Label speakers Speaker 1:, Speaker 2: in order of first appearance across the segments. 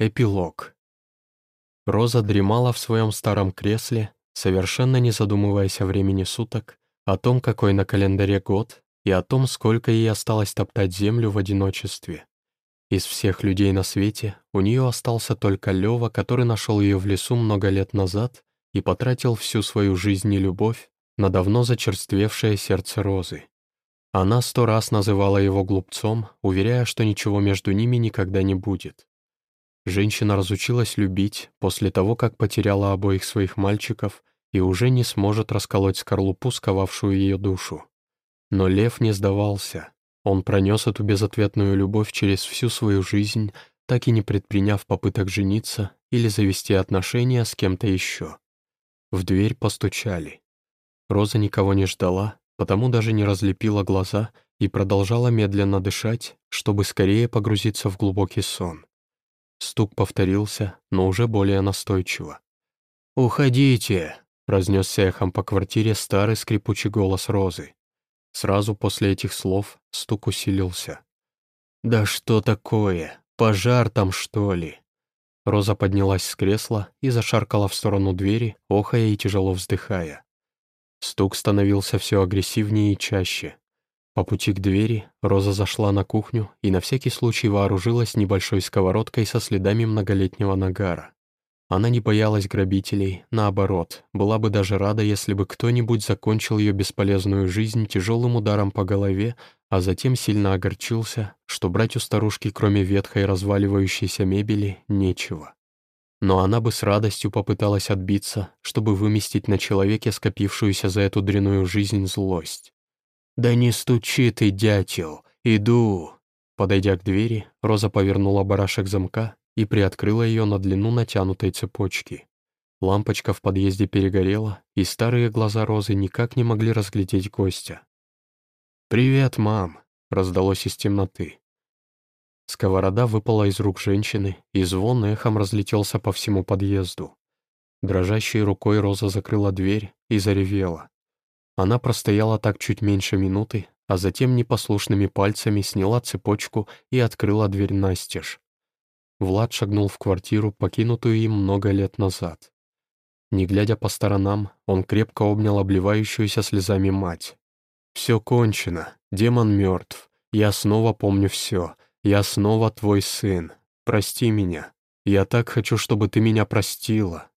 Speaker 1: Эпилог. Роза дремала в своем старом кресле, совершенно не задумываясь о времени суток, о том, какой на календаре год, и о том, сколько ей осталось топтать землю в одиночестве. Из всех людей на свете у нее остался только Лева, который нашел ее в лесу много лет назад и потратил всю свою жизнь и любовь на давно зачерствевшее сердце Розы. Она сто раз называла его глупцом, уверяя, что ничего между ними никогда не будет. Женщина разучилась любить после того, как потеряла обоих своих мальчиков и уже не сможет расколоть скорлупу, сковавшую ее душу. Но лев не сдавался. Он пронес эту безответную любовь через всю свою жизнь, так и не предприняв попыток жениться или завести отношения с кем-то еще. В дверь постучали. Роза никого не ждала, потому даже не разлепила глаза и продолжала медленно дышать, чтобы скорее погрузиться в глубокий сон. Стук повторился, но уже более настойчиво. «Уходите!» — разнесся эхом по квартире старый скрипучий голос Розы. Сразу после этих слов стук усилился. «Да что такое? Пожар там, что ли?» Роза поднялась с кресла и зашаркала в сторону двери, охая и тяжело вздыхая. Стук становился все агрессивнее и чаще. По пути к двери Роза зашла на кухню и на всякий случай вооружилась небольшой сковородкой со следами многолетнего нагара. Она не боялась грабителей, наоборот, была бы даже рада, если бы кто-нибудь закончил ее бесполезную жизнь тяжелым ударом по голове, а затем сильно огорчился, что брать у старушки, кроме ветхой разваливающейся мебели, нечего. Но она бы с радостью попыталась отбиться, чтобы выместить на человеке скопившуюся за эту дряную жизнь злость. «Да не стучи ты, дятел! Иду!» Подойдя к двери, Роза повернула барашек замка и приоткрыла ее на длину натянутой цепочки. Лампочка в подъезде перегорела, и старые глаза Розы никак не могли разглядеть гостя. «Привет, мам!» — раздалось из темноты. Сковорода выпала из рук женщины, и звон эхом разлетелся по всему подъезду. Дрожащей рукой Роза закрыла дверь и заревела. Она простояла так чуть меньше минуты, а затем непослушными пальцами сняла цепочку и открыла дверь настежь. Влад шагнул в квартиру, покинутую им много лет назад. Не глядя по сторонам, он крепко обнял обливающуюся слезами мать. «Все кончено, демон мертв, я снова помню все, я снова твой сын, прости меня, я так хочу, чтобы ты меня простила».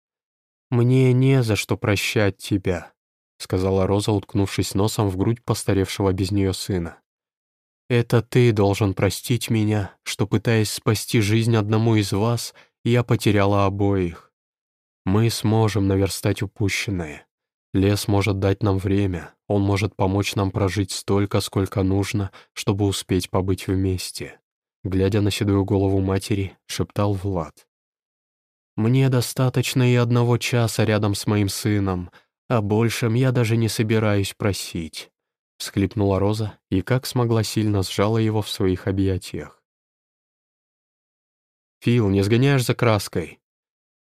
Speaker 1: «Мне не за что прощать тебя», — сказала Роза, уткнувшись носом в грудь постаревшего без нее сына. «Это ты должен простить меня, что, пытаясь спасти жизнь одному из вас, я потеряла обоих. Мы сможем наверстать упущенное. Лес может дать нам время, он может помочь нам прожить столько, сколько нужно, чтобы успеть побыть вместе». Глядя на седую голову матери, шептал Влад. «Мне достаточно и одного часа рядом с моим сыном, «О большем я даже не собираюсь просить», — всхлипнула Роза и как смогла сильно сжала его в своих объятиях. «Фил, не сгоняешь за краской?»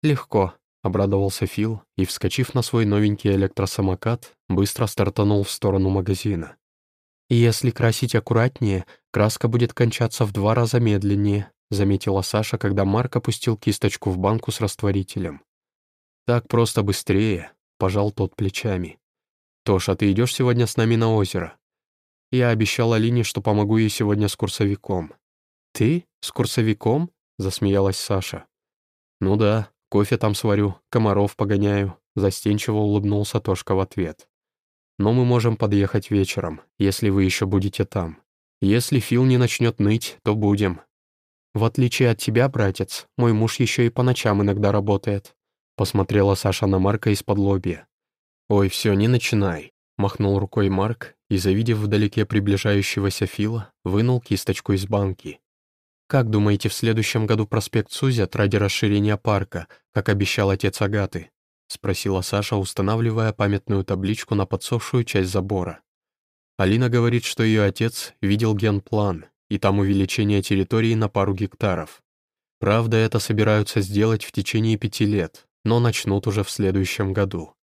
Speaker 1: «Легко», — обрадовался Фил и, вскочив на свой новенький электросамокат, быстро стартанул в сторону магазина. «Если красить аккуратнее, краска будет кончаться в два раза медленнее», заметила Саша, когда Марк опустил кисточку в банку с растворителем. «Так просто быстрее», Пожал тот плечами. «Тош, а ты идешь сегодня с нами на озеро?» Я обещал Алине, что помогу ей сегодня с курсовиком. «Ты? С курсовиком?» — засмеялась Саша. «Ну да, кофе там сварю, комаров погоняю», — застенчиво улыбнулся Тошка в ответ. «Но мы можем подъехать вечером, если вы еще будете там. Если Фил не начнет ныть, то будем». «В отличие от тебя, братец, мой муж еще и по ночам иногда работает», Посмотрела Саша на Марка из-под лобья. «Ой, все, не начинай», — махнул рукой Марк и, завидев вдалеке приближающегося Фила, вынул кисточку из банки. «Как думаете, в следующем году проспект сузят ради расширения парка, как обещал отец Агаты?» — спросила Саша, устанавливая памятную табличку на подсохшую часть забора. Алина говорит, что ее отец видел генплан, и там увеличение территории на пару гектаров. Правда, это собираются сделать в течение пяти лет, но начнут уже в следующем году.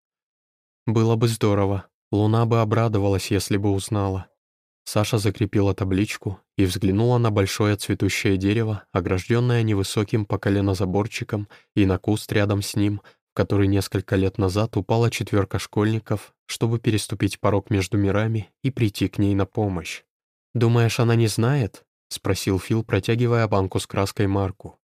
Speaker 1: Было бы здорово, Луна бы обрадовалась, если бы узнала. Саша закрепила табличку и взглянула на большое цветущее дерево, огражденное невысоким по колено заборчиком, и на куст рядом с ним, в который несколько лет назад упала четверка школьников, чтобы переступить порог между мирами и прийти к ней на помощь. «Думаешь, она не знает?» — спросил Фил, протягивая банку с краской Марку.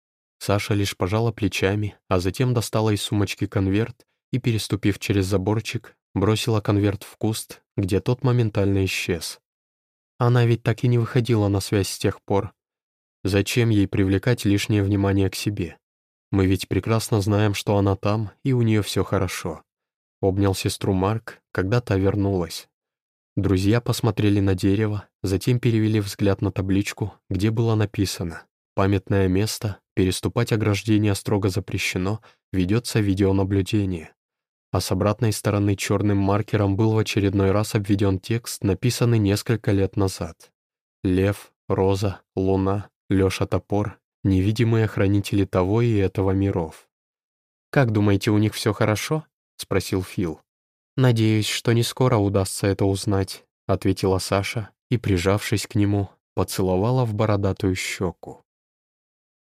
Speaker 1: Саша лишь пожала плечами, а затем достала из сумочки конверт и, переступив через заборчик, бросила конверт в куст, где тот моментально исчез. Она ведь так и не выходила на связь с тех пор. Зачем ей привлекать лишнее внимание к себе? Мы ведь прекрасно знаем, что она там, и у нее все хорошо. Обнял сестру Марк, когда та вернулась. Друзья посмотрели на дерево, затем перевели взгляд на табличку, где было написано «Памятное место, переступать ограждение строго запрещено, ведется видеонаблюдение» а с обратной стороны черным маркером был в очередной раз обведен текст, написанный несколько лет назад. «Лев, Роза, Луна, Леша Топор, невидимые хранители того и этого миров». «Как думаете, у них все хорошо?» — спросил Фил. «Надеюсь, что не скоро удастся это узнать», — ответила Саша и, прижавшись к нему, поцеловала в бородатую щеку.